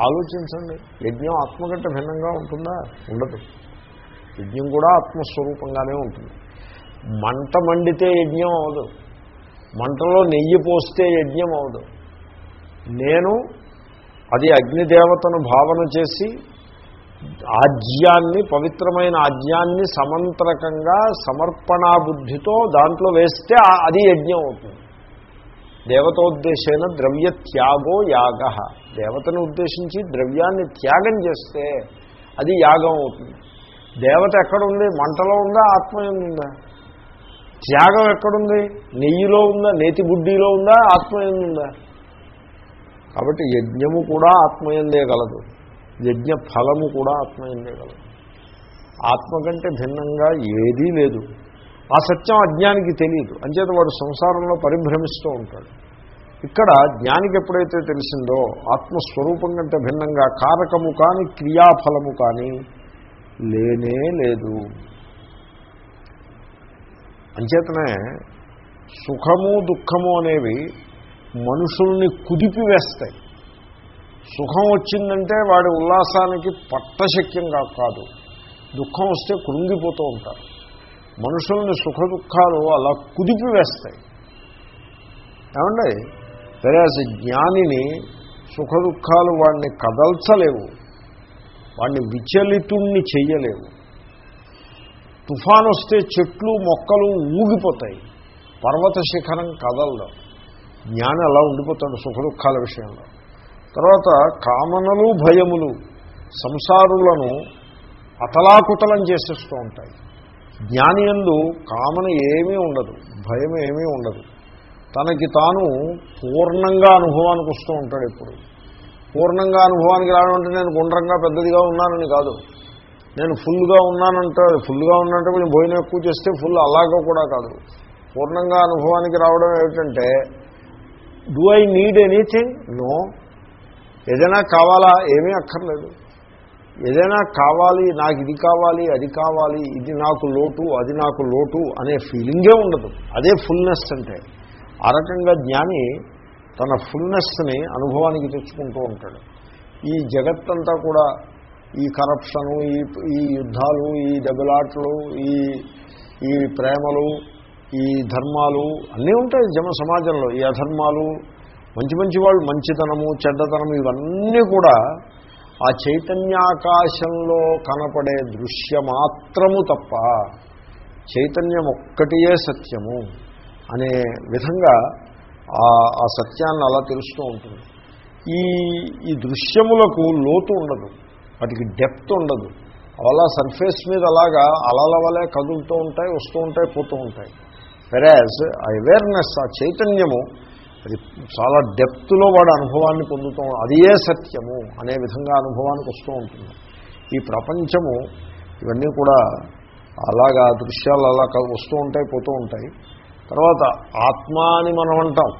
ఆలోచించండి. యజ్ఞం ఆత్మ కంటే భిన్నంగా ఉంటుందా? ఉండదు. యజ్ఞం కూడా ఆత్మస్వరూపంగానే ఉంటుంది. మంట మండితే యజ్ఞం అవదు మంటలో నెయ్యి పోస్తే యజ్ఞం అవదు. నేను అది అగ్నిదేవతను భావన చేసి ఆజ్యాన్ని పవిత్రమైన ఆజ్యాన్ని సమంత్రకంగా సమర్పణా బుద్ధితో దాంట్లో వేస్తే అది యజ్ఞం అవుతుంది. దేవతోద్దేశైన ద్రవ్య త్యాగో యాగ. దేవతను ఉద్దేశించి ద్రవ్యాన్ని త్యాగం చేస్తే అది యాగం అవుతుంది. దేవత ఎక్కడుంది మంటలో ఉందా? ఆత్మయందు ఉందా త్యాగం ఎక్కడుంది? నెయ్యిలో ఉందా? నేతి బుడ్డిలో ఉందా? ఆత్మయందు ఉందా? కాబట్టి యజ్ఞము కూడా ఆత్మయందే గలదు. యజ్ఞ ఫలము కూడా ఆత్మయందే గలదు. ఆత్మ కంటే భిన్నంగా ఏదీ లేదు. ఆ సత్యం అజ్ఞానికి తెలియదు. అంచేత వాడు సంసారంలో పరిభ్రమిస్తూ ఉంటాడు. ఇక్కడ జ్ఞానికి ఎప్పుడైతే తెలిసిందో ఆత్మస్వరూపం కంటే భిన్నంగా కారకము కానీ క్రియాఫలము కానీ లేనే లేదు. అంచేతనే సుఖము దుఃఖము అనేవి మనుషుల్ని కుదిపివేస్తాయి. సుఖం వచ్చిందంటే వాడి ఉల్లాసానికి పట్టశక్యం కాదు. దుఃఖం వస్తే కృంగిపోతూ ఉంటారు. మనుషుల్ని సుఖ దుఃఖాలు అలా కుదిపివేస్తాయి. ఏమండి? వెరాజ్ జ్ఞానిని సుఖ దుఃఖాలు వాడిని కదల్చలేవు. వాడిని విచలితుణ్ణి చెయ్యలేవు. తుఫాన్ వస్తే చెట్లు మొక్కలు ఊగిపోతాయి. పర్వత శిఖరం కదలదు జ్ఞానం అలా ఉండిపోతాడు సుఖ దుఃఖాల విషయంలో. తర్వాత కామనలు భయములు సంసారులను అతలాకుతలం చేసేస్తూ ఉంటాయి. జ్ఞాని ఎందు కామన ఏమీ ఉండదు భయం ఏమీ ఉండదు. తనకి తాను పూర్ణంగా అనుభవానికి వస్తూ ఉంటాడు ఎప్పుడు. పూర్ణంగా అనుభవానికి రావడం అంటే నేను గుండ్రంగా పెద్దదిగా ఉన్నానని కాదు. నేను ఫుల్గా ఉన్నానంటే ఫుల్గా ఉన్నంటే కొంచెం భోజనం ఎక్కువ చేస్తే ఫుల్ అలాగా కూడా కాదు. పూర్ణంగా అనుభవానికి రావడం ఏమిటంటే do I need anything no ఏదైనా కావాలా? ఏమీ అక్కర్లేదు. ఏదైనా కావాలి నాకు ఇది కావాలి అది కావాలి ఇది నాకు లోటు అది నాకు లోటు అనే ఫీలింగే ఉండదు. అదే ఫుల్నెస్ అంటే. ఆ రకంగా జ్ఞాని తన ఫుల్నెస్ని అనుభవానికి తెచ్చుకుంటూ ఉంటాడు. ఈ జగత్తంతా కూడా ఈ కరప్షను ఈ ఈ యుద్ధాలు ఈ దెబ్బలాట్లు ఈ ఈ ప్రేమలు ఈ ధర్మాలు అన్నీ ఉంటాయి జమ సమాజంలో. ఈ అధర్మాలు మంచి మంచి వాళ్ళు మంచితనము చెడ్డతనము ఇవన్నీ కూడా ఆ చైతన్యాకాశంలో కనపడే దృశ్యమాత్రము తప్ప చైతన్యం ఒక్కటియే సత్యము అనే విధంగా ఆ సత్యాన్ని అలా తెలుస్తూ ఉంటుంది. ఈ ఈ దృశ్యములకు లోతు ఉండదు. వాటికి డెప్త్ ఉండదు. అలా సర్ఫేస్ మీద అలాగా అలల వలె కదులుతూ ఉంటాయి వస్తూ ఉంటాయి పోతూ ఉంటాయి. వెరాజ్ ఆ అవేర్నెస్ ఆ చైతన్యము అది చాలా డెప్త్లో వాడు అనుభవాన్ని పొందుతూ అదే సత్యము అనే విధంగా అనుభవానికి వస్తూ ఉంటుంది. ఈ ప్రపంచము ఇవన్నీ కూడా అలాగా దృశ్యాలు అలా వస్తూ ఉంటాయి పోతూ ఉంటాయి. తర్వాత ఆత్మ అని మనం అంటాం.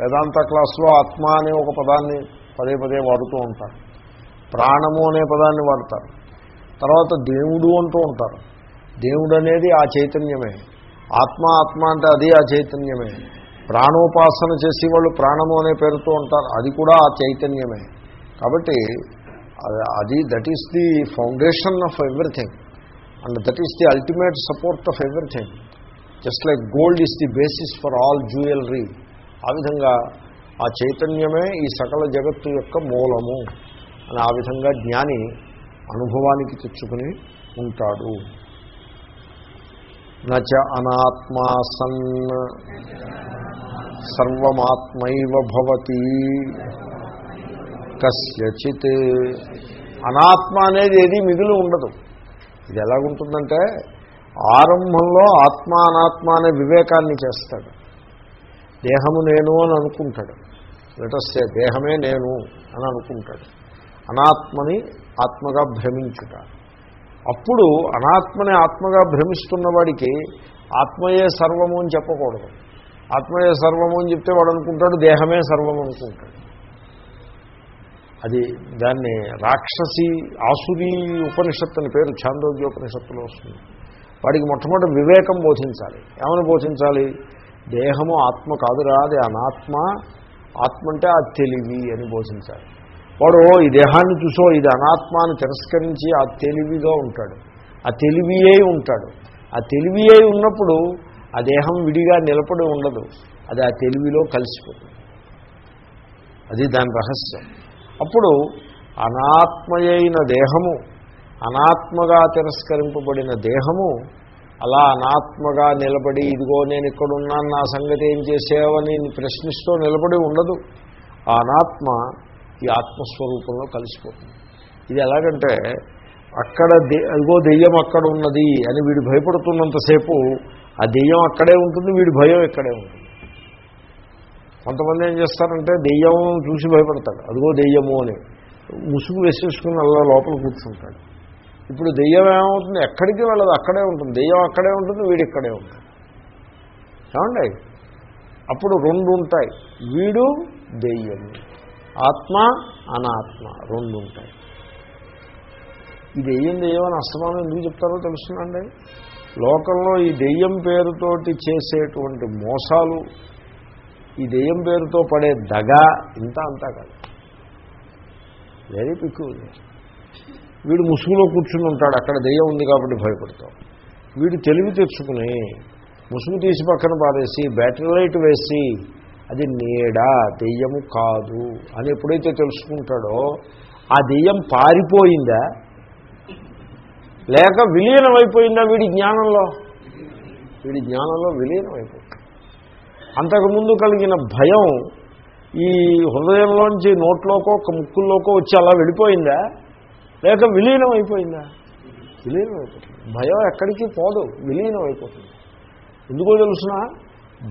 వేదాంత క్లాస్లో ఆత్మ అనే ఒక పదాన్ని పదే పదే వాడుతూ ఉంటారు. ప్రాణము అనే పదాన్ని వాడతారు. తర్వాత దేవుడు అంటూ ఉంటారు. దేవుడు అనేది ఆ చైతన్యమే. ఆత్మ ఆత్మ అంటే అది ఆ చైతన్యమే. ప్రాణోపాసన చేసి వాళ్ళు ప్రాణము అనే పేరుతో ఉంటారు. అది కూడా ఆ చైతన్యమే. కాబట్టి అది that is the foundation of everything and that is the ultimate support of everything just like gold is the basis for all jewellery ఆ విధంగా ఆ చైతన్యమే ఈ సకల జగత్తు యొక్క మూలము. అని ఆ విధంగా జ్ఞాని అనుభవానికి తెచ్చుకుని ఉంటాడు. నచ అనాత్మా సన్ సర్వమాత్మైవ భవతి కస్యచిత్. అనాత్మ అనేది ఏది మిగులు ఉండదు. ఇది ఎలాగుంటుందంటే ఆరంభంలో ఆత్మ అనాత్మ అనే వివేకాన్ని చేస్తాడు. దేహము నేను అని అనుకుంటాడు. లెటస్ దేహమే నేను అని అనుకుంటాడు. అనాత్మని ఆత్మగా భ్రమించుట. అప్పుడు అనాత్మని ఆత్మగా భ్రమిస్తున్న వాడికి ఆత్మయే సర్వము అని చెప్పకూడదు. ఆత్మయే సర్వము అని చెప్తే వాడు అనుకుంటాడు దేహమే సర్వం అనుకుంటాడు. అది దాన్ని రాక్షసి ఆసురీ ఉపనిషత్తు అని పేరు ఛాందోగ్యోపనిషత్తులో వస్తుంది. వాడికి మొట్టమొదటి వివేకం బోధించాలి. ఏమని బోధించాలి? దేహము ఆత్మ కాదురా అది అనాత్మ. ఆత్మ అంటే ఆ తెలివి అని బోధించాలి. వాడు ఈ దేహాన్ని చూసో ఇది అనాత్మాను తిరస్కరించి ఆ తెలివిగా ఉంటాడు. ఆ తెలివియే ఉంటాడు. ఆ తెలివియే ఉన్నప్పుడు ఆ దేహం విడిగా నిలబడి ఉండదు. అది ఆ తెలివిలో కలిసిపోతుంది. అది దాని రహస్యం. అప్పుడు అనాత్మయైన దేహము అనాత్మగా తిరస్కరింపబడిన దేహము అలా అనాత్మగా నిలబడి ఇదిగో నేను ఇక్కడున్నాను నా సంగతి ఏం చేసేవని ప్రశ్నిస్తూ నిలబడి ఉండదు. ఆ అనాత్మ ఈ ఆత్మస్వరూపంలో కలిసిపోతుంది. ఇది ఎలాగంటే అక్కడ అదిగో దెయ్యం అక్కడ ఉన్నది అని వీడు భయపడుతున్నంతసేపు ఆ దెయ్యం అక్కడే ఉంటుంది వీడి భయం ఇక్కడే ఉంటుంది. కొంతమంది ఏం చేస్తారంటే దెయ్యం చూసి భయపడతాడు అదిగో దెయ్యము అని ముసుగు వేసేసుకుని అలా లోపల కూర్చుంటాడు. ఇప్పుడు దెయ్యం ఏమవుతుంది? ఎక్కడికి వెళ్ళదు అక్కడే ఉంటుంది. దెయ్యం అక్కడే ఉంటుంది వీడు ఇక్కడే ఉంటుంది ఏమండి? అప్పుడు రెండు ఉంటాయి. వీడు దెయ్యం ఆత్మ అనాత్మ రెండు ఉంటాయి. ఈ దెయ్యం దెయ్యం అని అస్తమానం ఎందుకు చెప్తారో తెలుస్తుందండి? లోకంలో ఈ దెయ్యం పేరుతోటి చేసేటువంటి మోసాలు ఈ దెయ్యం పేరుతో పడే దగ ఇంత అంతా కాదు. వెరీ పిక్కు వీడు ముసుగులో కూర్చుని ఉంటాడు అక్కడ దెయ్యం ఉంది కాబట్టి భయపడతాం. వీడు తెలివి తెచ్చుకుని ముసుగు తీసి పక్కన పారేసి బ్యాటరీ లైట్ వేసి అది నీడ దెయ్యము కాదు అని ఎప్పుడైతే తెలుసుకుంటాడో ఆ దెయ్యం పారిపోయిందా? లేక విలీనమైపోయిందా వీడి జ్ఞానంలో? వీడి జ్ఞానంలో విలీనమైపోయింది. అంతకుముందు కలిగిన భయం ఈ హృదయంలోంచి నోట్లోకో ముక్కుల్లోకో వచ్చి అలా వెళ్ళిపోయిందా? లేక విలీనం అయిపోయిందా విలీనం అయిపోతుంది భయం ఎక్కడికి పోదు విలీనం అయిపోతుంది ఎందుకో తెలుసిన?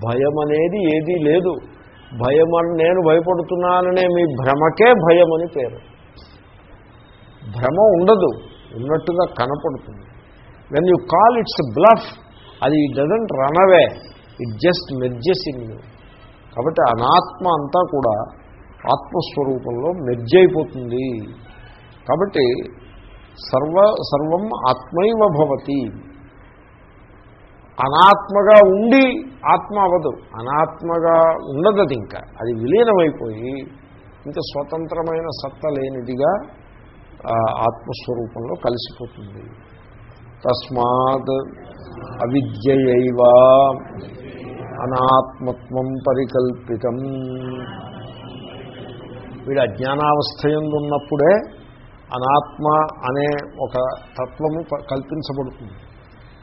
భయం అనేది ఏదీ లేదు. భయం అని నేను భయపడుతున్నాననే మీ భ్రమకే భయం అని పేరు. భ్రమ ఉండదు ఉన్నట్టుగా కనపడుతుంది. When you call its bluff అది it doesn't run away it just merges in you కాబట్టి అనాత్మ అంతా కూడా ఆత్మస్వరూపంలో మెర్జ్ అయిపోతుంది. కాబట్టి సర్వ సర్వం ఆత్మైవ భవతి. అనాత్మగా ఉండి ఆత్మ అవదు అనాత్మగా ఉండదు అది ఇంకా. అది విలీనమైపోయి ఇంకా స్వతంత్రమైన సత్త లేనిదిగా ఆత్మస్వరూపంలో కలిసిపోతుంది. తస్మాత్ అవిద్యయైవ అనాత్మత్వం పరికల్పితం. వీడు అజ్ఞానావస్థ ఎందున్నప్పుడే అనాత్మ అనే ఒక తత్వము కల్పించబడుతుంది.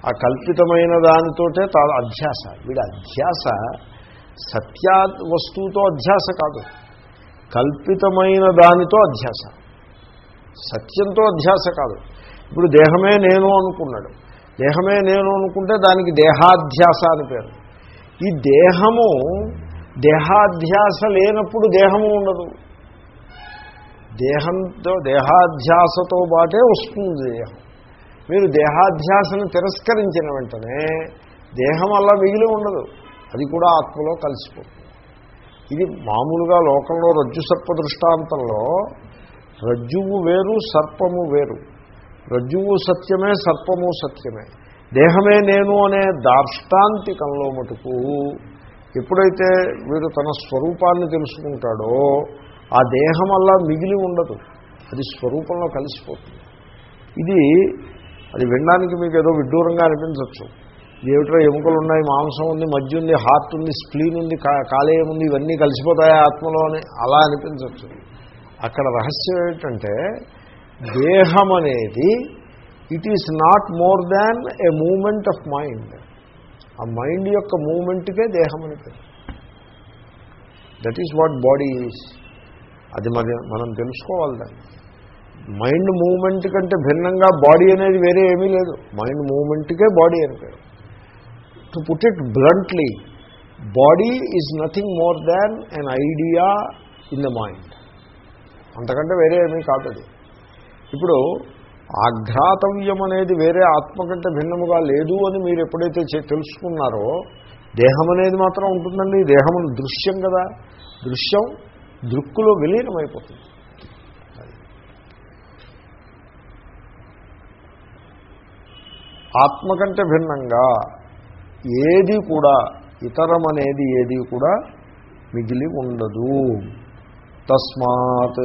ఆ కల్పితమైన దానితోటే తా అధ్యాస. వీడి అధ్యాస సత్యా వస్తువుతో అధ్యాస కాదు. కల్పితమైన దానితో అధ్యాస. సత్యంతో అధ్యాస కాదు. ఇప్పుడు దేహమే నేను అనుకున్నాడు. దేహమే నేను అనుకుంటే దానికి దేహాధ్యాస అని పేరు. ఈ దేహము దేహాధ్యాస లేనప్పుడు దేహము ఉండదు. దేహంతో దేహాధ్యాసతో పాటే వస్తుంది దేహం. మీరు దేహాధ్యాసను తిరస్కరించిన వెంటనే దేహం అలా మిగిలి ఉండదు. అది కూడా ఆత్మలో కలిసిపోతుంది. ఇది మామూలుగా లోకంలో రజ్జు సర్ప దృష్టాంతంలో రజ్జువు వేరు సర్పము వేరు. రజ్జువు సత్యమే సర్పము సత్యమే. దేహమే నేను అనే దార్ష్టాంతికంలో మటుకు ఎప్పుడైతే వీడు తన స్వరూపాన్ని తెలుసుకుంటాడో ఆ దేహం అలా మిగిలి ఉండదు. అది స్వరూపంలో కలిసిపోతుంది. ఇది అది వినడానికి మీకు ఏదో విడ్డూరంగా అనిపించవచ్చు ఏమిటో ఎముకలు ఉన్నాయి మాంసం ఉంది మధ్య ఉంది హార్ట్ ఉంది స్ప్లీన్ ఉంది కా- కాలేయం ఉంది ఇవన్నీ కలిసిపోతాయా ఆత్మలో అని అలా అనిపించవచ్చు అక్కడ రహస్యం ఏమిటంటే దేహం అనేది it is not more than a moment of mind ఆ మైండ్ యొక్క మూమెంట్కే దేహం అని పేరు. That is what body is అది మరి మనం తెలుసుకోవాలి దాన్ని. మైండ్ మూమెంట్ కంటే భిన్నంగా బాడీ అనేది వేరే ఏమీ లేదు. మైండ్ మూమెంట్కే బాడీ అని పేరు. To put it bluntly body is nothing more than an idea in the mind అంతకంటే వేరే ఏమీ కాదు అది. ఇప్పుడు ఆఘ్రాతవ్యం అనేది వేరే ఆత్మ కంటే భిన్నముగా లేదు అని మీరు ఎప్పుడైతే తెలుసుకున్నారో దేహం అనేది మాత్రం ఉంటుందండి. దేహం దృశ్యం కదా. దృశ్యం దృక్కులో విలీనమైపోతుంది. ఆత్మ కంటే భిన్నంగా ఏది కూడా ఇతరం అనేది ఏది కూడా మిగిలి ఉండదు. తస్మాత్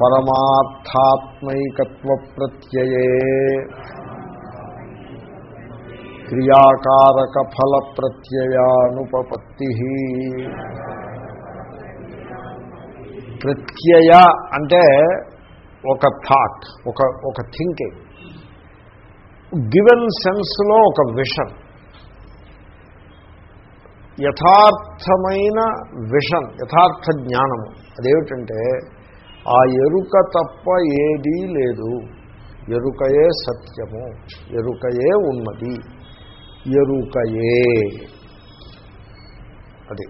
పరమార్థాత్మైకత్వ ప్రత్యయే. క్రియాకారక ఫల ప్రత్యయానుపపత్తి. ప్రత్యయ అంటే ఒక థాట్ ఒక ఒక థింకింగ్ గివెన్ సెన్స్లో ఒక విషన్. యథార్థమైన విషన్ యథార్థ జ్ఞానము. అదేమిటంటే ఆ ఎరుక తప్ప ఏదీ లేదు. ఎరుకయే సత్యము ఎరుకయే ఉన్నది. ఎరుకయే. అది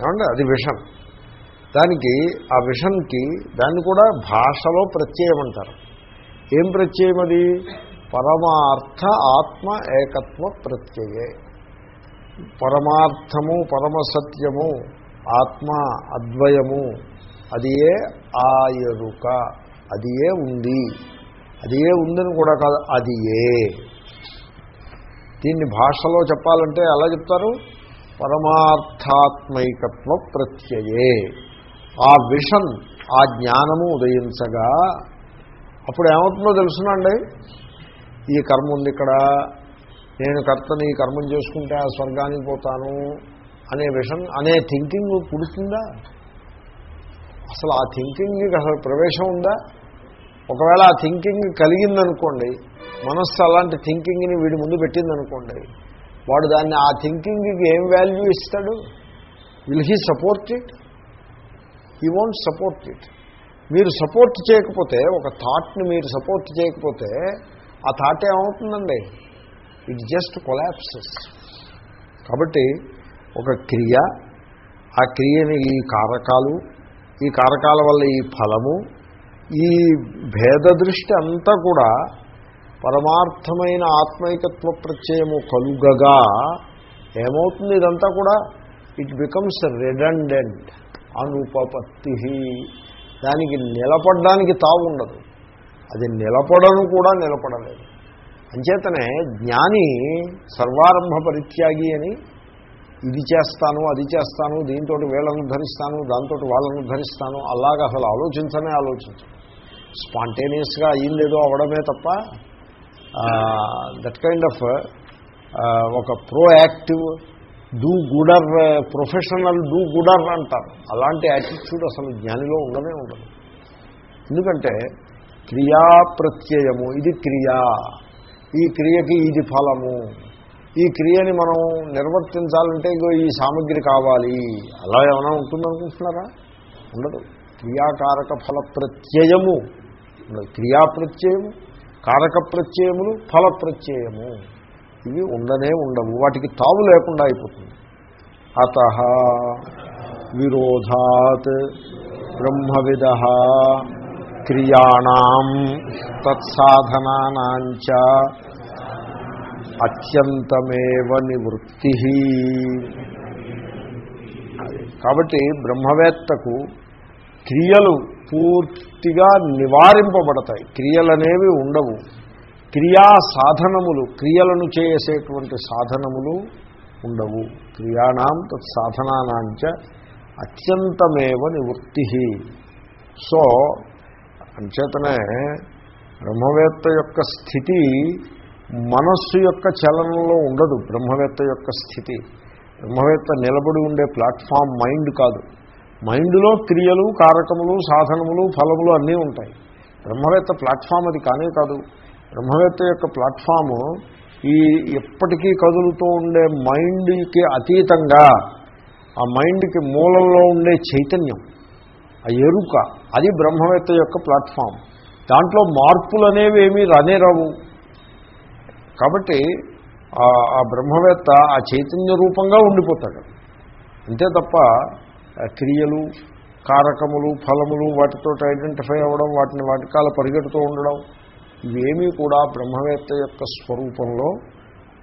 ఏమంటే అది విషన్. దానికి ఆ విషన్కి దాన్ని కూడా భాషలో ప్రత్యయం అంటారు ఏం ప్రత్యయం అది పరమార్థ ఆత్మ ఏకత్వ ప్రత్యయే. పరమార్థము పరమసత్యము ఆత్మ అద్వయము అది ఏ ఆ ఎరుక అది ఏ ఉంది. అది ఏ ఉందని కూడా కాదు అది ఏ దీన్ని భాషలో చెప్పాలంటే ఎలా చెప్తారు? పరమార్థాత్మైకత్వ ప్రత్యయే. ఆ విషన్ ఆ జ్ఞానము ఉదయించగా అప్పుడు ఏమవుతుందో తెలుసునండి ఈ కర్మ ఉంది ఇక్కడ. నేను కర్తని ఈ కర్మం చేసుకుంటే ఆ స్వర్గానికి పోతాను అనే విషయం అనే థింకింగ్ పుడుతుందా? అసలు ఆ థింకింగ్కి అసలు ప్రవేశం ఉందా? ఒకవేళ ఆ థింకింగ్ కలిగిందనుకోండి మనస్సు అలాంటి థింకింగ్ని వీడి ముందు పెట్టిందనుకోండి వాడు దాన్ని ఆ థింకింగ్కి ఏం వాల్యూ ఇస్తాడు? Will he support it he won't support it మీరు సపోర్ట్ చేయకపోతే ఒక థాట్ని మీరు సపోర్ట్ చేయకపోతే ఆ థాట్ ఏమవుతుందండి? ఇట్ జస్ట్ కొలాప్సెస్ కాబట్టి ఒక క్రియ ఆ క్రియని ఈ కారకాలు ఈ కారకాల వల్ల ఈ ఫలము ఈ భేద దృష్టి అంతా కూడా పరమార్థమైన ఆత్మైకత్వ ప్రత్యయము కలుగగా ఏమవుతుంది? ఇదంతా కూడా ఇట్ బికమ్స్ రిడండెంట్ అనుపపత్తి దానికి నిలబడడానికి తావు ఉండదు. అది నిలపడను కూడా నిలపడలేదు. అంచేతనే జ్ఞాని సర్వారంభ పరిత్యాగి అని ఇది చేస్తాను అది చేస్తాను దీంతో వీళ్ళను ధరిస్తాను దాంతో వాళ్ళను ధరిస్తాను అలాగ అసలు ఆలోచించనే ఆలోచించను స్పాంటేనియస్గా అయ్యిందేదో అవడమే తప్ప దట్ కైండ్ ఆఫ్ ఒక proactive do gooder professional do gooder అంటారు. అలాంటి యాటిట్యూడ్ అసలు జ్ఞానిలో ఉండనే ఉండదు. ఎందుకంటే క్రియా ప్రత్యయము. ఇది క్రియా. ఈ క్రియకి ఇది ఫలము. ఈ క్రియని మనం నిర్వర్తించాలంటే ఇగో ఈ సామగ్రి కావాలి. అలా ఏమైనా ఉంటుందనుకుంటున్నారా? ఉండదు. క్రియాకారక ఫల ప్రత్యయము ఉండదు. క్రియా ప్రత్యయము కారక ప్రత్యయములు ఫల ప్రత్యయము. ఇవి ఉండనే ఉండవు. వాటికి తావు లేకుండా అయిపోతుంది. అత విరోధాత్ బ్రహ్మవిద క్రియాణం తత్సాధనానాంచ అత్యంతమేవ నివృత్తి కాబట్టి బ్రహ్మవేత్తకు క్రియలు పూర్తిగా నివారింపబడతాయి. క్రియలనేవి ఉండవు. క్రియా సాధనములు క్రియలను చేసేటువంటి సాధనములు ఉండవు. క్రియాణం తత్ సాధనానాంచ అత్యంతమేవ నివృత్తి. సో అంచేతనే బ్రహ్మవేత్త యొక్క స్థితి మనస్సు యొక్క చలనంలో ఉండదు బ్రహ్మవేత్త యొక్క స్థితి. బ్రహ్మవేత్త నిలబడి ఉండే ప్లాట్ఫామ్ మైండ్ కాదు. మైండ్లో క్రియలు కారకములు సాధనములు ఫలములు అన్నీ ఉంటాయి. బ్రహ్మవేత్త ప్లాట్ఫామ్ అది కానే కాదు. బ్రహ్మవేత్త యొక్క ప్లాట్ఫాము ఈ ఎప్పటికీ కదులుతూ ఉండే మైండ్కి అతీతంగా ఆ మైండ్కి మూలంలో ఉండే చైతన్యం. ఆ ఎరుక అది బ్రహ్మవేత్త యొక్క ప్లాట్ఫామ్. దాంట్లో మార్పులు అనేవి ఏమీ రానే రావు. కాబట్టి ఆ బ్రహ్మవేత్త ఆ చైతన్య రూపంగా ఉండిపోతాడు. అంతే తప్ప క్రియలు కారకములు ఫలములు వాటితో ఐడెంటిఫై అవ్వడం వాటిని వాటికాల పరిగెడుతూ ఉండడం ఇవేమీ కూడా బ్రహ్మవేత్త యొక్క స్వరూపంలో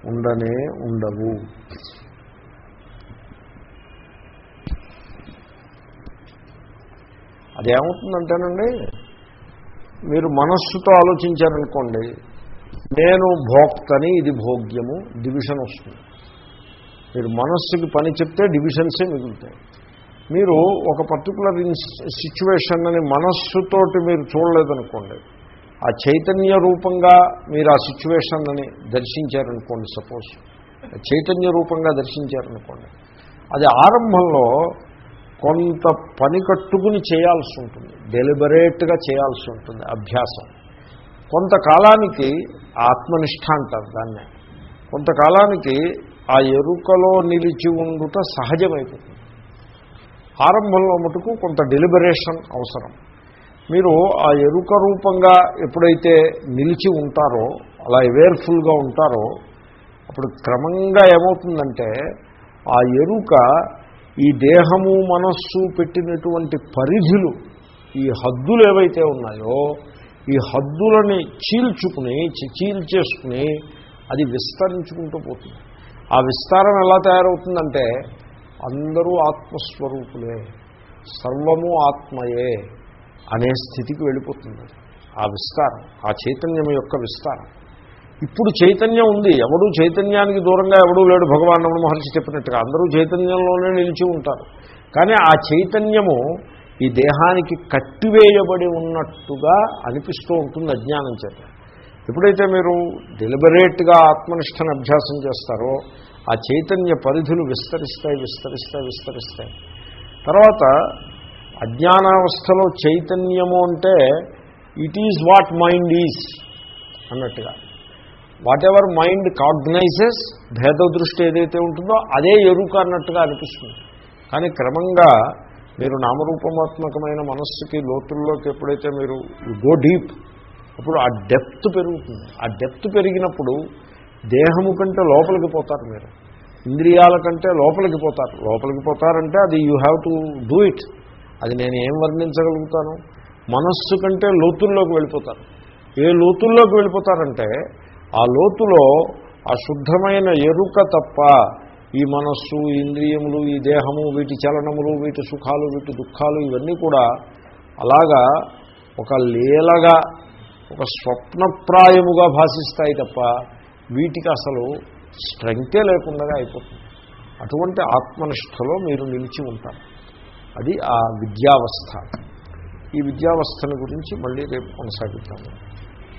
ఉండనే ఉండవు. అదేమవుతుందంటేనండి మీరు మనస్సుతో ఆలోచించారనుకోండి నేను భోక్తని ఇది భోగ్యము డివిజన్ వస్తుంది. మీరు మనస్సుకి పని చెప్తే డివిజన్సే మిగులుతాయి. మీరు ఒక పర్టికులర్ సిచ్యువేషన్ అని మనస్సుతోటి మీరు చూడలేదనుకోండి ఆ చైతన్య రూపంగా మీరు ఆ సిచ్యువేషన్ అని దర్శించారనుకోండి సపోజ్. చైతన్య రూపంగా దర్శించారనుకోండి. అది ఆరంభంలో కొంత పని కట్టుకుని చేయాల్సి ఉంటుంది. డెలిబరేట్గా చేయాల్సి ఉంటుంది అభ్యాసం. కొంతకాలానికి ఆత్మనిష్ట అంటారు దాన్నే. కొంతకాలానికి ఆ ఎరుకలో నిలిచి ఉండుట సహజమైపోతుంది. ఆరంభంలో మటుకు కొంత డెలిబరేషన్ అవసరం. మీరు ఆ ఎరుక రూపంగా ఎప్పుడైతే నిలిచి ఉంటారో అలా అవేర్ఫుల్గా ఉంటారో అప్పుడు క్రమంగా ఏమవుతుందంటే ఆ ఎరుక ఈ దేహము మనస్సు పెట్టినటువంటి పరిధులు ఈ హద్దులు ఏవైతే ఉన్నాయో ఈ హద్దులని చీల్చుకుని చీల్చేసుకుని అది విస్తరించుకుంటూ పోతుంది. ఆ విస్తారం ఎలా తయారవుతుందంటే అందరూ ఆత్మస్వరూపులే సర్వము ఆత్మయే అనే స్థితికి వెళ్ళిపోతుంది. ఆ విస్తారం ఆ చైతన్యం యొక్క విస్తారం. ఇప్పుడు చైతన్యం ఉంది. ఎవడూ చైతన్యానికి దూరంగా ఎవడూ లేడు భగవాన్ రమణ మహర్షి చెప్పినట్టుగా. అందరూ చైతన్యంలోనే నిలిచి ఉంటారు. కానీ ఆ చైతన్యము ఈ దేహానికి కట్టివేయబడి ఉన్నట్టుగా అనిపిస్తూ ఉంటుంది అజ్ఞానం చేత. ఎప్పుడైతే మీరు డెలిబరేట్గా ఆత్మనిష్టను అభ్యాసం చేస్తారో ఆ చైతన్య పరిధులు విస్తరిస్తాయి విస్తరిస్తాయి విస్తరిస్తాయి. తర్వాత అజ్ఞానావస్థలో చైతన్యము అంటే it is what mind is అన్నట్టుగా. వాట్ ఎవర్ మైండ్ కాగ్నైజెస్ భేద దృష్టి ఏదైతే ఉంటుందో అదే ఎరుక అన్నట్టుగా అనిపిస్తుంది. కానీ క్రమంగా మీరు నామరూపమాత్మకమైన మనస్సుకి లోతుల్లోకి ఎప్పుడైతే మీరు గో డీప్ అప్పుడు ఆ డెప్త్ పెరుగుతుంది. ఆ డెప్త్ పెరిగినప్పుడు దేహము కంటే లోపలికి పోతారు మీరు. ఇంద్రియాల కంటే లోపలికి పోతారు. లోపలికి పోతారంటే అది you have to do it అది నేను ఏం వర్ణించగలుగుతాను? మనస్సు కంటే లోతుల్లోకి వెళ్ళిపోతారు. ఏ లోతుల్లోకి వెళ్ళిపోతారంటే ఆ లోతులో ఆ శుద్ధమైన ఎరుక తప్ప ఈ మనస్సు ఇంద్రియములు ఈ దేహము వీటి చలనములు వీటి సుఖాలు వీటి దుఃఖాలు ఇవన్నీ కూడా అలాగా ఒక లీలగా ఒక స్వప్నప్రాయముగా భాషిస్తాయి తప్ప వీటికి అసలు స్ట్రెంగ్తే లేకుండా అయిపోతుంది. అటువంటి ఆత్మనిష్టలో మీరు నిలిచి ఉంటారు. అది ఆ విద్యావస్థ. ఈ విద్యావస్థను గురించి మళ్ళీ రేపు కొనసాగిద్దాము.